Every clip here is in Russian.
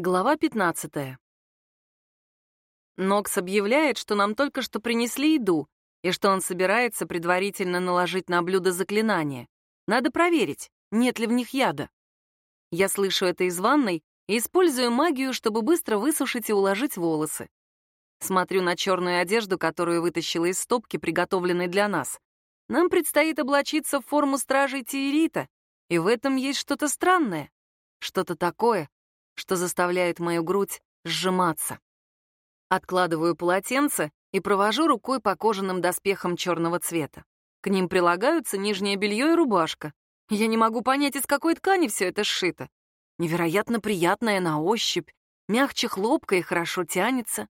Глава 15. Нокс объявляет, что нам только что принесли еду, и что он собирается предварительно наложить на блюдо заклинание. Надо проверить, нет ли в них яда. Я слышу это из ванной и использую магию, чтобы быстро высушить и уложить волосы. Смотрю на черную одежду, которую вытащила из стопки, приготовленной для нас. Нам предстоит облачиться в форму стражей Тиерита, и в этом есть что-то странное, что-то такое, что заставляет мою грудь сжиматься. Откладываю полотенце и провожу рукой по кожаным доспехам черного цвета. К ним прилагаются нижнее белье и рубашка. Я не могу понять, из какой ткани все это сшито. Невероятно приятная на ощупь, мягче хлопка и хорошо тянется.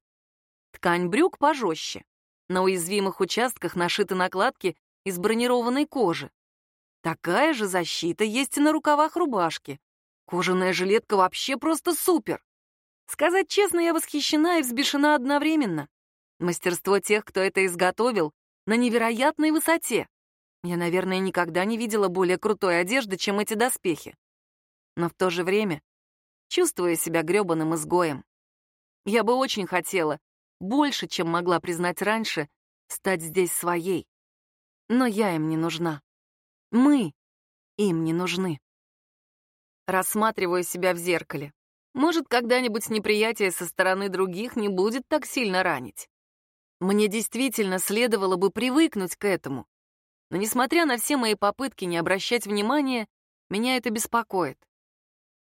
Ткань брюк пожестче. На уязвимых участках нашиты накладки из бронированной кожи. Такая же защита есть и на рукавах рубашки. Кожаная жилетка вообще просто супер. Сказать честно, я восхищена и взбешена одновременно. Мастерство тех, кто это изготовил, на невероятной высоте. Я, наверное, никогда не видела более крутой одежды, чем эти доспехи. Но в то же время чувствую себя грёбаным изгоем. Я бы очень хотела, больше, чем могла признать раньше, стать здесь своей. Но я им не нужна. Мы им не нужны. Рассматриваю себя в зеркале. Может, когда-нибудь неприятие со стороны других не будет так сильно ранить. Мне действительно следовало бы привыкнуть к этому. Но несмотря на все мои попытки не обращать внимания, меня это беспокоит.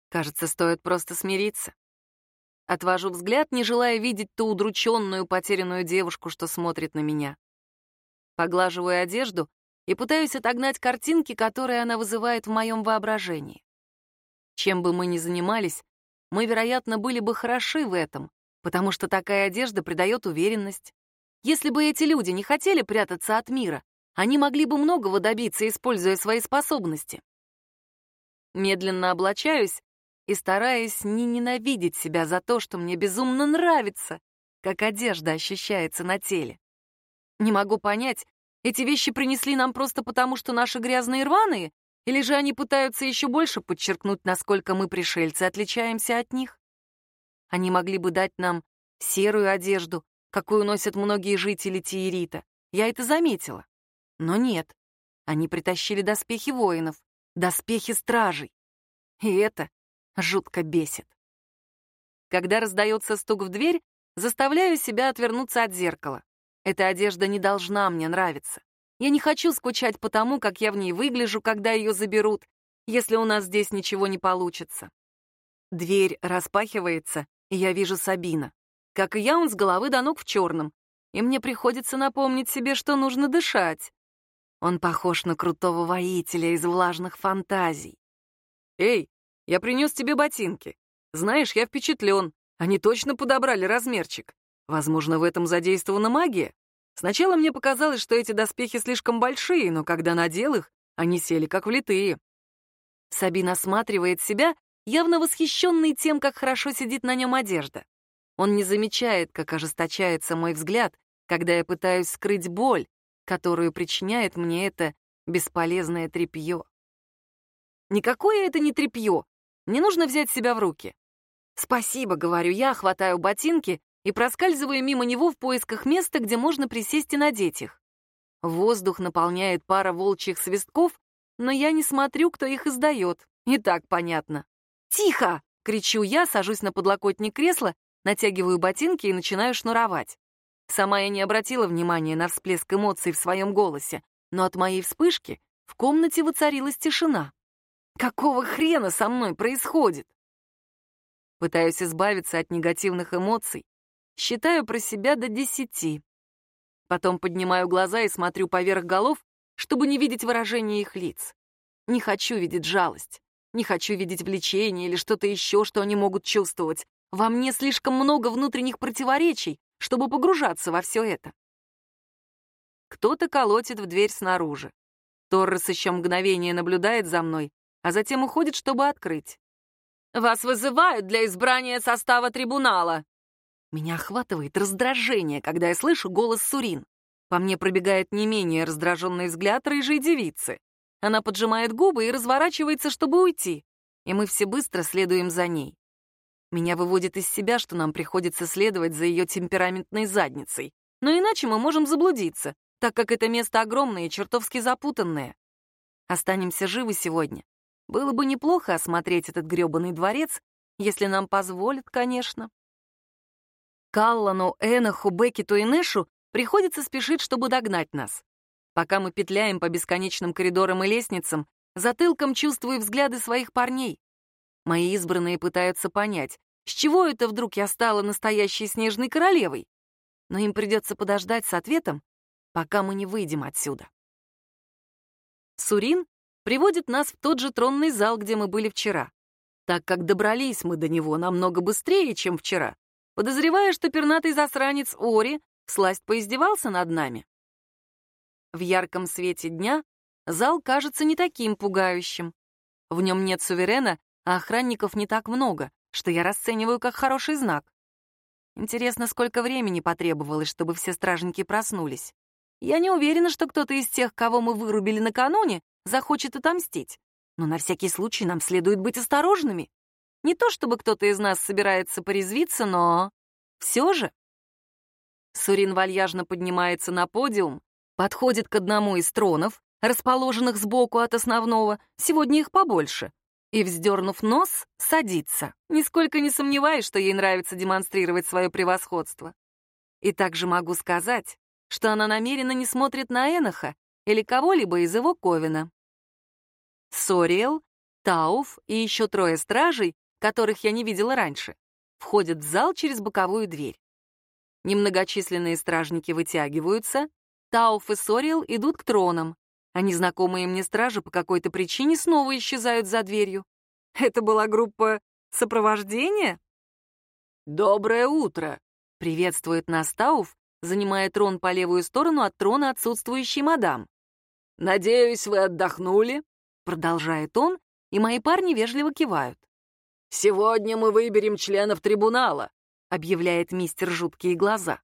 Кажется, стоит просто смириться. Отвожу взгляд, не желая видеть ту удрученную, потерянную девушку, что смотрит на меня. Поглаживаю одежду и пытаюсь отогнать картинки, которые она вызывает в моем воображении. Чем бы мы ни занимались, мы, вероятно, были бы хороши в этом, потому что такая одежда придает уверенность. Если бы эти люди не хотели прятаться от мира, они могли бы многого добиться, используя свои способности. Медленно облачаюсь и стараюсь не ненавидеть себя за то, что мне безумно нравится, как одежда ощущается на теле. Не могу понять, эти вещи принесли нам просто потому, что наши грязные рваные, или же они пытаются еще больше подчеркнуть, насколько мы, пришельцы, отличаемся от них? Они могли бы дать нам серую одежду, какую носят многие жители Тиерита. Я это заметила. Но нет. Они притащили доспехи воинов, доспехи стражей. И это жутко бесит. Когда раздается стук в дверь, заставляю себя отвернуться от зеркала. Эта одежда не должна мне нравиться. Я не хочу скучать по тому, как я в ней выгляжу, когда ее заберут, если у нас здесь ничего не получится. Дверь распахивается, и я вижу Сабина. Как и я, он с головы до ног в черном, и мне приходится напомнить себе, что нужно дышать. Он похож на крутого воителя из влажных фантазий. «Эй, я принес тебе ботинки. Знаешь, я впечатлен. Они точно подобрали размерчик. Возможно, в этом задействована магия?» Сначала мне показалось, что эти доспехи слишком большие, но когда надел их, они сели как влитые. Сабин осматривает себя, явно восхищенный тем, как хорошо сидит на нем одежда. Он не замечает, как ожесточается мой взгляд, когда я пытаюсь скрыть боль, которую причиняет мне это бесполезное тряпье. Никакое это не тряпье. Не нужно взять себя в руки. «Спасибо», — говорю я, хватаю ботинки и проскальзываю мимо него в поисках места, где можно присесть и надеть их. Воздух наполняет пара волчьих свистков, но я не смотрю, кто их издает. И так понятно. «Тихо!» — кричу я, сажусь на подлокотник кресла, натягиваю ботинки и начинаю шнуровать. Сама я не обратила внимания на всплеск эмоций в своем голосе, но от моей вспышки в комнате воцарилась тишина. Какого хрена со мной происходит? Пытаюсь избавиться от негативных эмоций, Считаю про себя до десяти. Потом поднимаю глаза и смотрю поверх голов, чтобы не видеть выражения их лиц. Не хочу видеть жалость, не хочу видеть влечение или что-то еще, что они могут чувствовать. Во мне слишком много внутренних противоречий, чтобы погружаться во все это. Кто-то колотит в дверь снаружи. Торрес еще мгновение наблюдает за мной, а затем уходит, чтобы открыть. «Вас вызывают для избрания состава трибунала», меня охватывает раздражение, когда я слышу голос Сурин. По мне пробегает не менее раздраженный взгляд рыжей девицы. Она поджимает губы и разворачивается, чтобы уйти, и мы все быстро следуем за ней. Меня выводит из себя, что нам приходится следовать за ее темпераментной задницей. Но иначе мы можем заблудиться, так как это место огромное и чертовски запутанное. Останемся живы сегодня. Было бы неплохо осмотреть этот грёбаный дворец, если нам позволят, конечно. Каллану, Энаху, Беккету и Нэшу приходится спешить, чтобы догнать нас. Пока мы петляем по бесконечным коридорам и лестницам, затылком чувствую взгляды своих парней. Мои избранные пытаются понять, с чего это вдруг я стала настоящей снежной королевой? Но им придется подождать с ответом, пока мы не выйдем отсюда. Сурин приводит нас в тот же тронный зал, где мы были вчера. Так как добрались мы до него намного быстрее, чем вчера, подозревая, что пернатый засранец Ори всласть поиздевался над нами. В ярком свете дня зал кажется не таким пугающим. В нем нет суверена а охранников не так много, что я расцениваю как хороший знак. Интересно, сколько времени потребовалось, чтобы все стражники проснулись. Я не уверена, что кто-то из тех, кого мы вырубили накануне, захочет отомстить. Но на всякий случай нам следует быть осторожными. Не то чтобы кто-то из нас собирается порезвиться, но... Все же. Сурин вальяжно поднимается на подиум, подходит к одному из тронов, расположенных сбоку от основного, сегодня их побольше, и, вздернув нос, садится, нисколько не сомневаясь, что ей нравится демонстрировать свое превосходство. И также могу сказать, что она намеренно не смотрит на Эноха или кого-либо из его ковена. Сориэл, Тауф и еще трое стражей, которых я не видела раньше, входят в зал через боковую дверь. Немногочисленные стражники вытягиваются, Тауф и Сориэл идут к тронам, а незнакомые мне стражи по какой-то причине снова исчезают за дверью. Это была группа сопровождения? «Доброе утро!» — приветствует нас Тауф, занимая трон по левую сторону от трона отсутствующей мадам. «Надеюсь, вы отдохнули?» — продолжает он, и мои парни вежливо кивают. «Сегодня мы выберем членов трибунала», — объявляет мистер Жуткие Глаза.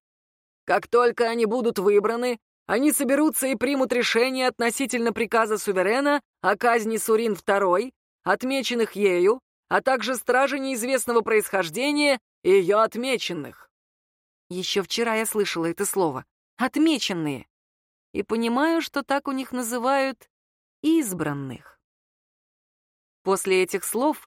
«Как только они будут выбраны, они соберутся и примут решение относительно приказа суверена о казни Сурин II, отмеченных ею, а также стражи неизвестного происхождения и ее отмеченных. Еще вчера я слышала это слово «отмеченные» и понимаю, что так у них называют избранных. После этих слов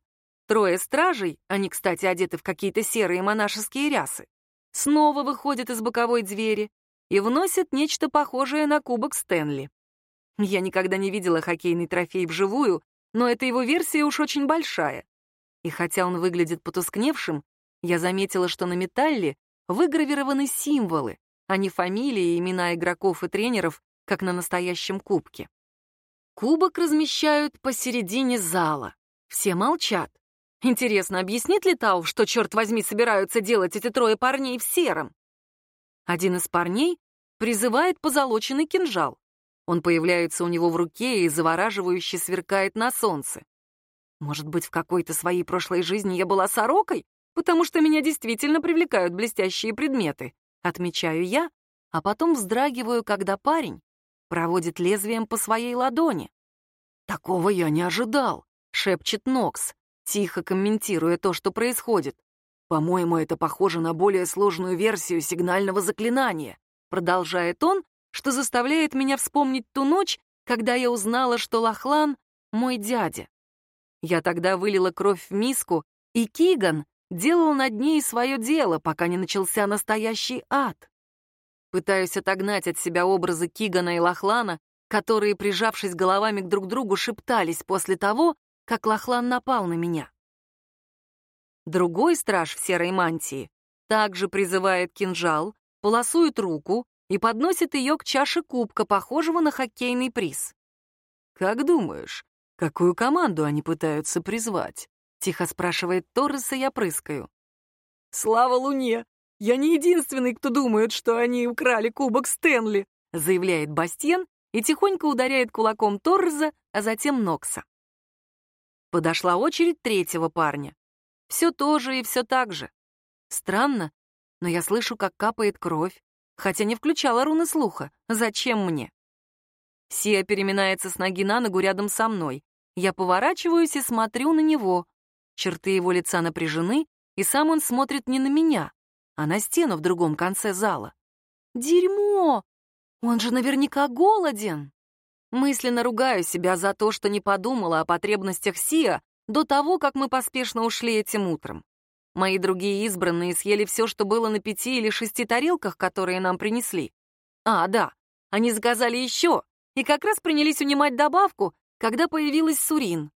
трое стражей, они, кстати, одеты в какие-то серые монашеские рясы, снова выходят из боковой двери и вносит нечто похожее на кубок Стэнли. Я никогда не видела хоккейный трофей вживую, но эта его версия уж очень большая. И хотя он выглядит потускневшим, я заметила, что на металле выгравированы символы, а не фамилии и имена игроков и тренеров, как на настоящем кубке. Кубок размещают посередине зала. Все молчат. Интересно, объяснит ли Тау, что, черт возьми, собираются делать эти трое парней в сером? Один из парней призывает позолоченный кинжал. Он появляется у него в руке и завораживающе сверкает на солнце. Может быть, в какой-то своей прошлой жизни я была сорокой, потому что меня действительно привлекают блестящие предметы, отмечаю я, а потом вздрагиваю, когда парень проводит лезвием по своей ладони. «Такого я не ожидал», — шепчет Нокс, тихо комментируя то, что происходит. «По-моему, это похоже на более сложную версию сигнального заклинания», продолжает он, что заставляет меня вспомнить ту ночь, когда я узнала, что Лохлан — мой дядя. Я тогда вылила кровь в миску, и Киган делал над ней свое дело, пока не начался настоящий ад. Пытаюсь отогнать от себя образы Кигана и Лохлана, которые, прижавшись головами к друг другу, шептались после того, как Лохлан напал на меня. Другой страж в серой мантии также призывает кинжал, полосует руку и подносит ее к чаше кубка, похожего на хоккейный приз. «Как думаешь, какую команду они пытаются призвать?» — тихо спрашивает Торрес, и я прыскаю. «Слава Луне! Я не единственный, кто думает, что они украли кубок Стэнли!» — заявляет Бастиен и тихонько ударяет кулаком Торреза, а затем Нокса. Подошла очередь третьего парня. Все то же и все так же. Странно, но я слышу, как капает кровь, хотя не включала руны слуха. Зачем мне? Сия переминается с ноги на ногу рядом со мной. Я поворачиваюсь и смотрю на него. Черты его лица напряжены, и сам он смотрит не на меня, а на стену в другом конце зала. Дерьмо! Он же наверняка голоден. Мысленно ругаю себя за то, что не подумала о потребностях Сия до того, как мы поспешно ушли этим утром. Мои другие избранные съели все, что было на пяти или шести тарелках, которые нам принесли. А, да, они заказали еще, и как раз принялись унимать добавку, когда появилась Сурин.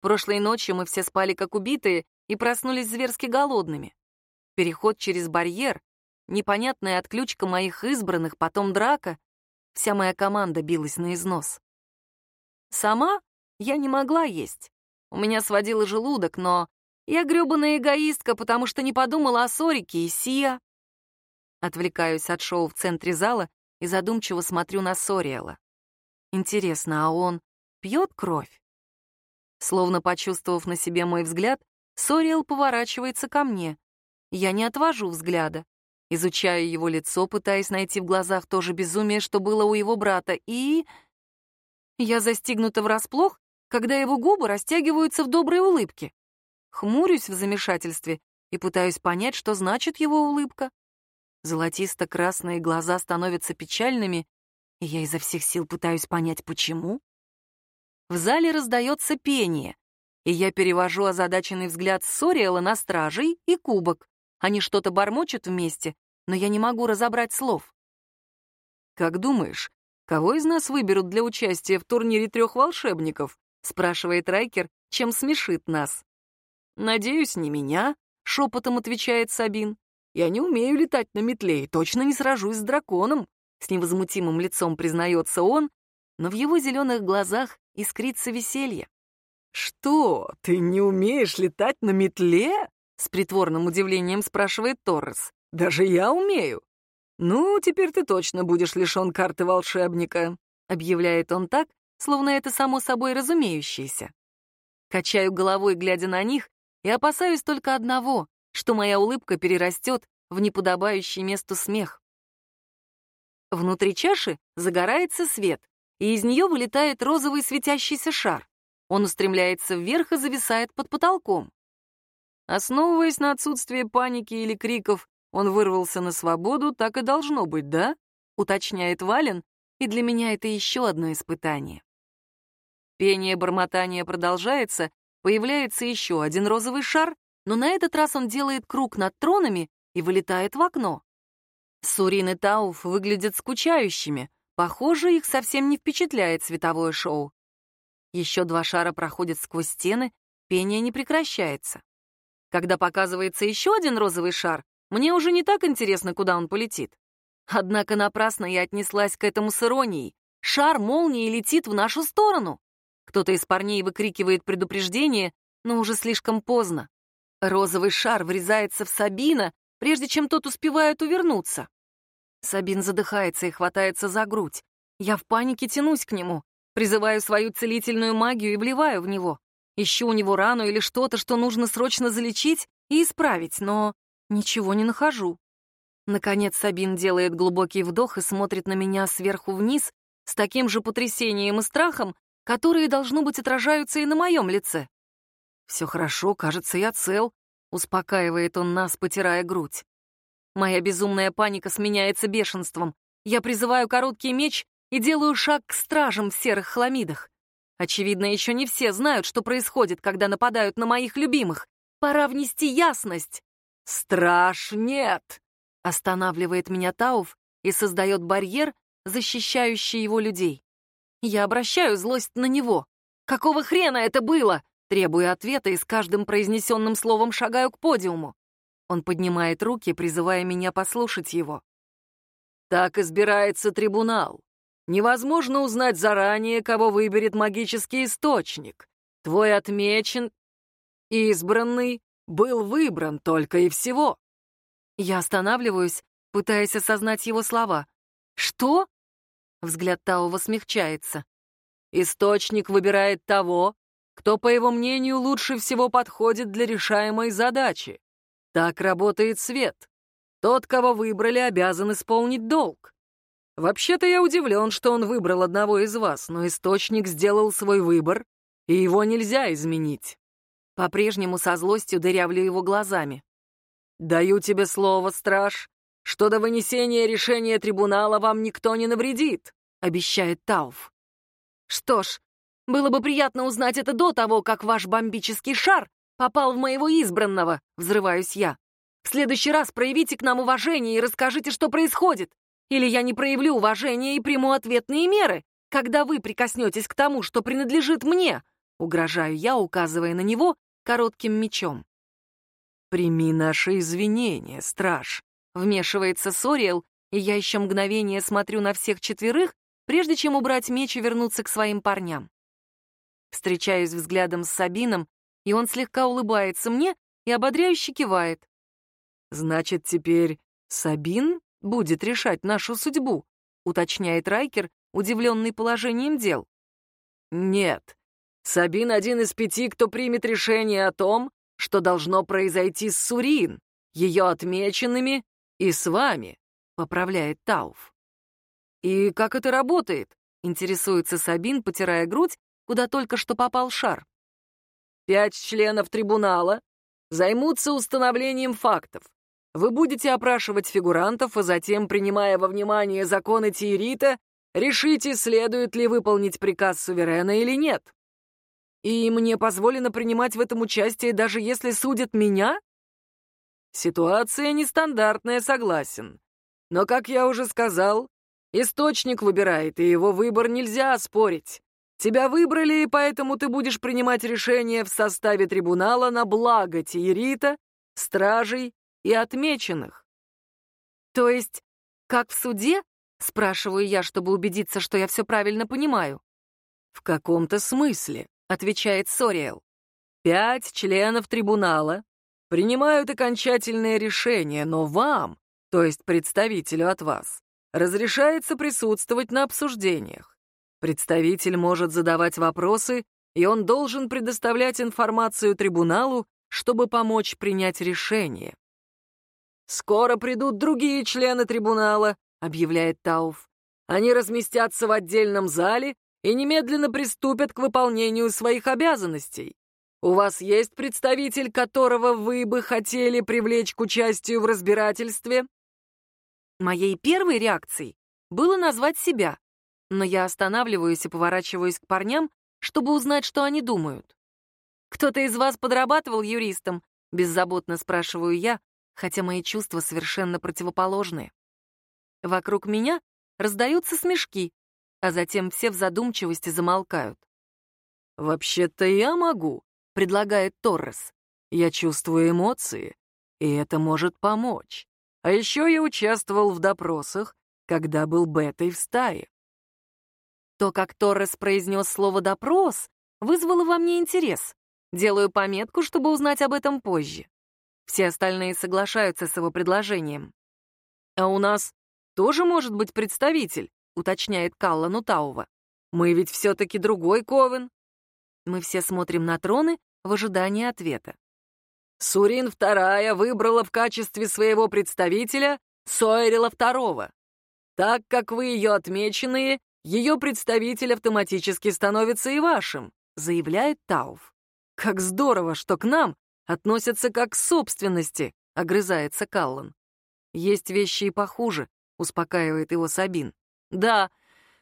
Прошлой ночью мы все спали как убитые и проснулись зверски голодными. Переход через барьер, непонятная отключка моих избранных, потом драка — вся моя команда билась на износ. Сама я не могла есть. У меня сводило желудок, но я грёбаная эгоистка, потому что не подумала о Сорике и Сия. Отвлекаюсь от шоу в центре зала и задумчиво смотрю на Сориэла. Интересно, а он пьет кровь? Словно почувствовав на себе мой взгляд, Сориэл поворачивается ко мне. Я не отвожу взгляда. Изучаю его лицо, пытаясь найти в глазах то же безумие, что было у его брата, и... Я застигнута врасплох, когда его губы растягиваются в доброй улыбке. Хмурюсь в замешательстве и пытаюсь понять, что значит его улыбка. Золотисто-красные глаза становятся печальными, и я изо всех сил пытаюсь понять, почему. В зале раздается пение, и я перевожу озадаченный взгляд Сориэла на стражей и кубок. Они что-то бормочут вместе, но я не могу разобрать слов. «Как думаешь, кого из нас выберут для участия в турнире трех волшебников?» — спрашивает Райкер, чем смешит нас. «Надеюсь, не меня», — шепотом отвечает Сабин. «Я не умею летать на метле и точно не сражусь с драконом», — с невозмутимым лицом признается он, но в его зеленых глазах искрится веселье. «Что, ты не умеешь летать на метле?» — с притворным удивлением спрашивает Торрес. «Даже я умею». «Ну, теперь ты точно будешь лишен карты волшебника», — объявляет он так, словно это само собой разумеющееся. Качаю головой, глядя на них, и опасаюсь только одного, что моя улыбка перерастет в неподобающий месту смех. Внутри чаши загорается свет, и из нее вылетает розовый светящийся шар. Он устремляется вверх и зависает под потолком. Основываясь на отсутствии паники или криков, он вырвался на свободу, так и должно быть, да? Уточняет Вален, и для меня это еще одно испытание. Пение бормотания продолжается, Появляется еще один розовый шар, но на этот раз он делает круг над тронами и вылетает в окно. Сурин и Тауф выглядят скучающими. Похоже, их совсем не впечатляет световое шоу. Еще два шара проходят сквозь стены, пение не прекращается. Когда показывается еще один розовый шар, мне уже не так интересно, куда он полетит. Однако напрасно я отнеслась к этому с иронией. Шар молнии летит в нашу сторону. Кто-то из парней выкрикивает предупреждение, но уже слишком поздно. Розовый шар врезается в Сабина, прежде чем тот успевает увернуться. Сабин задыхается и хватается за грудь. Я в панике тянусь к нему, призываю свою целительную магию и вливаю в него. Ищу у него рану или что-то, что нужно срочно залечить и исправить, но ничего не нахожу. Наконец Сабин делает глубокий вдох и смотрит на меня сверху вниз с таким же потрясением и страхом, которые, должно быть, отражаются и на моем лице. «Все хорошо, кажется, я цел», — успокаивает он нас, потирая грудь. Моя безумная паника сменяется бешенством. Я призываю короткий меч и делаю шаг к стражам в серых хламидах. Очевидно, еще не все знают, что происходит, когда нападают на моих любимых. Пора внести ясность. «Страж нет!» — останавливает меня Тауф и создает барьер, защищающий его людей. Я обращаю злость на него. Какого хрена это было? Требую ответа и с каждым произнесенным словом шагаю к подиуму. Он поднимает руки, призывая меня послушать его. Так избирается трибунал. Невозможно узнать заранее, кого выберет магический источник. Твой отмечен, избранный, был выбран только и всего. Я останавливаюсь, пытаясь осознать его слова. «Что?» Взгляд Таува смягчается. Источник выбирает того, кто, по его мнению, лучше всего подходит для решаемой задачи. Так работает свет. Тот, кого выбрали, обязан исполнить долг. Вообще-то я удивлен, что он выбрал одного из вас, но источник сделал свой выбор, и его нельзя изменить. По-прежнему со злостью дырявлю его глазами. «Даю тебе слово, страж, что до вынесения решения трибунала вам никто не навредит», — обещает Тауф. «Что ж, было бы приятно узнать это до того, как ваш бомбический шар попал в моего избранного», — взрываюсь я. «В следующий раз проявите к нам уважение и расскажите, что происходит. Или я не проявлю уважения и приму ответные меры, когда вы прикоснетесь к тому, что принадлежит мне», — угрожаю я, указывая на него коротким мечом. «Прими наши извинения, страж», — вмешивается Сориэл, и я еще мгновение смотрю на всех четверых, прежде чем убрать меч и вернуться к своим парням. Встречаюсь взглядом с Сабином, и он слегка улыбается мне и ободряюще кивает. «Значит, теперь Сабин будет решать нашу судьбу», — уточняет Райкер, удивленный положением дел. «Нет, Сабин один из пяти, кто примет решение о том, что должно произойти с Сурин, ее отмеченными и с вами», — поправляет Тауф. «И как это работает?» — интересуется Сабин, потирая грудь, куда только что попал шар. «Пять членов трибунала займутся установлением фактов. Вы будете опрашивать фигурантов, а затем, принимая во внимание законы Тиерита, решите, следует ли выполнить приказ суверена или нет. И мне позволено принимать в этом участие, даже если судят меня? Ситуация нестандартная, согласен. Но, как я уже сказал, источник выбирает, и его выбор нельзя оспорить. Тебя выбрали, и поэтому ты будешь принимать решения в составе трибунала на благо Тиерита, стражей и отмеченных. То есть, как в суде? Спрашиваю я, чтобы убедиться, что я все правильно понимаю. В каком-то смысле, отвечает Сориэл. Пять членов трибунала принимают окончательное решение, но вам, то есть представителю от вас, разрешается присутствовать на обсуждениях. Представитель может задавать вопросы, и он должен предоставлять информацию трибуналу, чтобы помочь принять решение. «Скоро придут другие члены трибунала», — объявляет Тауф. «Они разместятся в отдельном зале и немедленно приступят к выполнению своих обязанностей. У вас есть представитель, которого вы бы хотели привлечь к участию в разбирательстве?» Моей первой реакцией было назвать себя, но я останавливаюсь и поворачиваюсь к парням, чтобы узнать, что они думают. «Кто-то из вас подрабатывал юристом?» — беззаботно спрашиваю я, хотя мои чувства совершенно противоположные. Вокруг меня раздаются смешки, а затем все в задумчивости замолкают. «Вообще-то я могу», — предлагает Торрес. «Я чувствую эмоции, и это может помочь. А еще я участвовал в допросах, когда был бетой в стае». То, как Торрес произнес слово «допрос», вызвало во мне интерес. Делаю пометку, чтобы узнать об этом позже. Все остальные соглашаются с его предложением. «А у нас тоже может быть представитель», — уточняет Калла Нутаува. «Мы ведь все-таки другой Ковен». Мы все смотрим на троны в ожидании ответа. Сурин вторая выбрала в качестве своего представителя Сойрила второго. Так как вы ее отмеченные, ее представитель автоматически становится и вашим, заявляет Тауф. Как здорово, что к нам относятся как к собственности», — огрызается Каллан. «Есть вещи и похуже», — успокаивает его Сабин. «Да,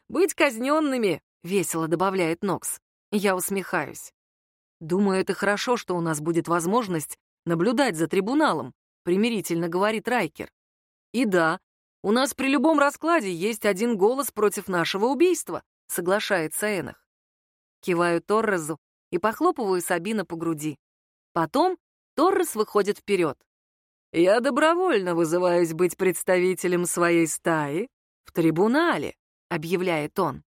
быть казненными», — весело добавляет Нокс. Я усмехаюсь. «Думаю, это хорошо, что у нас будет возможность наблюдать за трибуналом», — примирительно говорит Райкер. «И да, у нас при любом раскладе есть один голос против нашего убийства», — соглашается Энах. Киваю Торрезу и похлопываю Сабина по груди. Потом Торрес выходит вперед. «Я добровольно вызываюсь быть представителем своей стаи в трибунале», — объявляет он.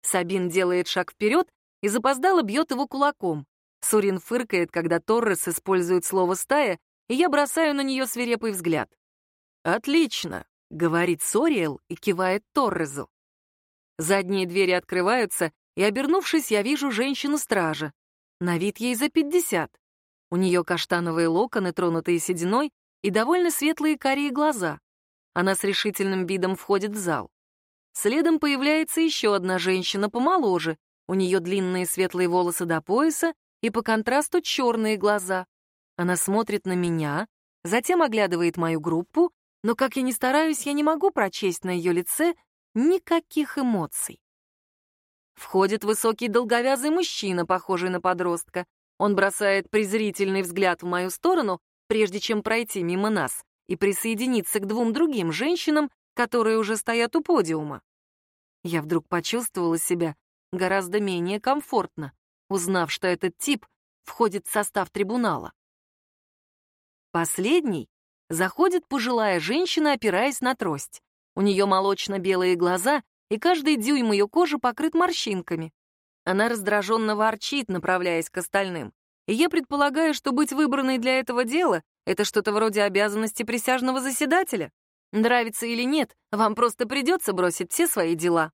Сабин делает шаг вперед и запоздало бьет его кулаком. Сурин фыркает, когда Торрес использует слово «стая», и я бросаю на нее свирепый взгляд. «Отлично», — говорит Сориэл и кивает Торрезу. Задние двери открываются, и, обернувшись, я вижу женщину-стража. На вид ей за пятьдесят. У нее каштановые локоны, тронутые сединой, и довольно светлые карие глаза. Она с решительным видом входит в зал. Следом появляется еще одна женщина помоложе. У нее длинные светлые волосы до пояса и по контрасту черные глаза. Она смотрит на меня, затем оглядывает мою группу, но, как я ни стараюсь, я не могу прочесть на ее лице никаких эмоций. Входит высокий долговязый мужчина, похожий на подростка. Он бросает презрительный взгляд в мою сторону, прежде чем пройти мимо нас и присоединиться к двум другим женщинам, которые уже стоят у подиума. Я вдруг почувствовала себя гораздо менее комфортно, узнав, что этот тип входит в состав трибунала. Последний заходит пожилая женщина, опираясь на трость. У нее молочно-белые глаза, и каждый дюйм ее кожи покрыт морщинками. Она раздраженно ворчит, направляясь к остальным. И я предполагаю, что быть выбранной для этого дела — это что-то вроде обязанности присяжного заседателя. Нравится или нет, вам просто придется бросить все свои дела.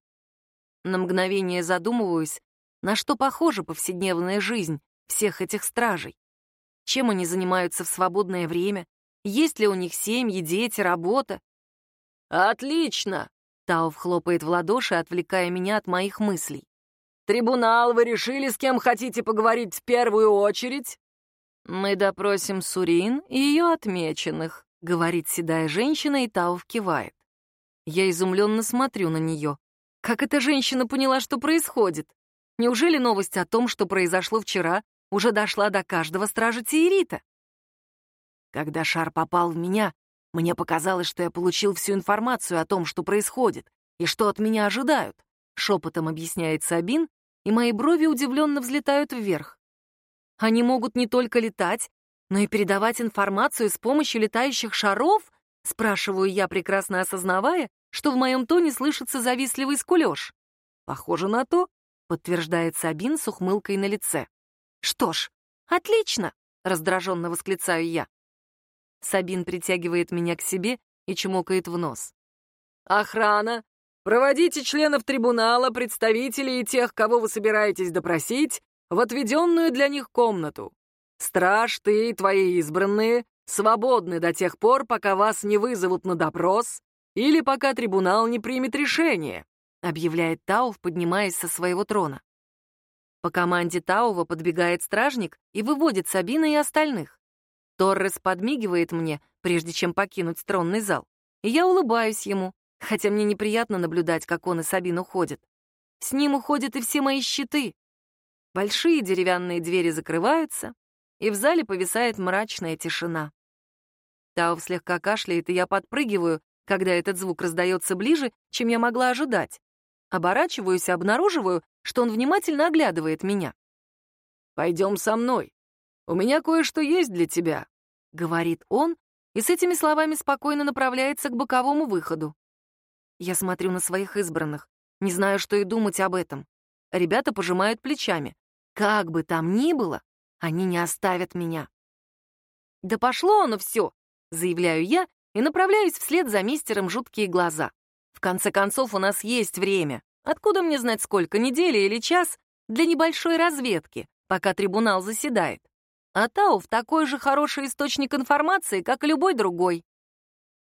На мгновение задумываюсь, на что похожа повседневная жизнь всех этих стражей. Чем они занимаются в свободное время? Есть ли у них семьи, дети, работа? «Отлично!» — Тауф хлопает в ладоши, отвлекая меня от моих мыслей. «Трибунал, вы решили, с кем хотите поговорить в первую очередь?» «Мы допросим Сурин и ее отмеченных», — говорит седая женщина, и Тауф кивает. Я изумленно смотрю на нее. Как эта женщина поняла, что происходит? Неужели новость о том, что произошло вчера, уже дошла до каждого стража Тиерита. Когда шар попал в меня, мне показалось, что я получил всю информацию о том, что происходит и что от меня ожидают. Шепотом объясняет Сабин, и мои брови удивленно взлетают вверх. Они могут не только летать, но и передавать информацию с помощью летающих шаров? Спрашиваю я, прекрасно осознавая, что в моем тоне слышится завистливый скулёж. Похоже на то, подтверждает Сабин с ухмылкой на лице. «Что ж, отлично!» — раздраженно восклицаю я. Сабин притягивает меня к себе и чмокает в нос. «Охрана! Проводите членов трибунала, представителей и тех, кого вы собираетесь допросить, в отведенную для них комнату. Страж, ты и твои избранные свободны до тех пор, пока вас не вызовут на допрос или пока трибунал не примет решение», объявляет Тауф, поднимаясь со своего трона. По команде Таува подбегает стражник и выводит Сабина и остальных. Торрес подмигивает мне, прежде чем покинуть тронный зал. И я улыбаюсь ему, хотя мне неприятно наблюдать, как он и Сабин уходят. С ним уходят и все мои щиты. Большие деревянные двери закрываются, и в зале повисает мрачная тишина. Таув слегка кашляет, и я подпрыгиваю, когда этот звук раздается ближе, чем я могла ожидать. Оборачиваюсь и обнаруживаю, что он внимательно оглядывает меня. «Пойдем со мной. У меня кое-что есть для тебя», — говорит он, и с этими словами спокойно направляется к боковому выходу. Я смотрю на своих избранных, не знаю, что и думать об этом. Ребята пожимают плечами. Как бы там ни было, они не оставят меня. «Да пошло оно все!» — заявляю я и направляюсь вслед за мистером жуткие глаза. В конце концов, у нас есть время. Откуда мне знать, сколько, недели или час, для небольшой разведки, пока трибунал заседает? А Тауф такой же хороший источник информации, как и любой другой.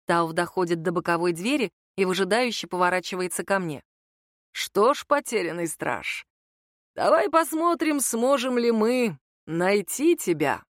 Тауф доходит до боковой двери и выжидающе поворачивается ко мне. Что ж, потерянный страж, давай посмотрим, сможем ли мы найти тебя.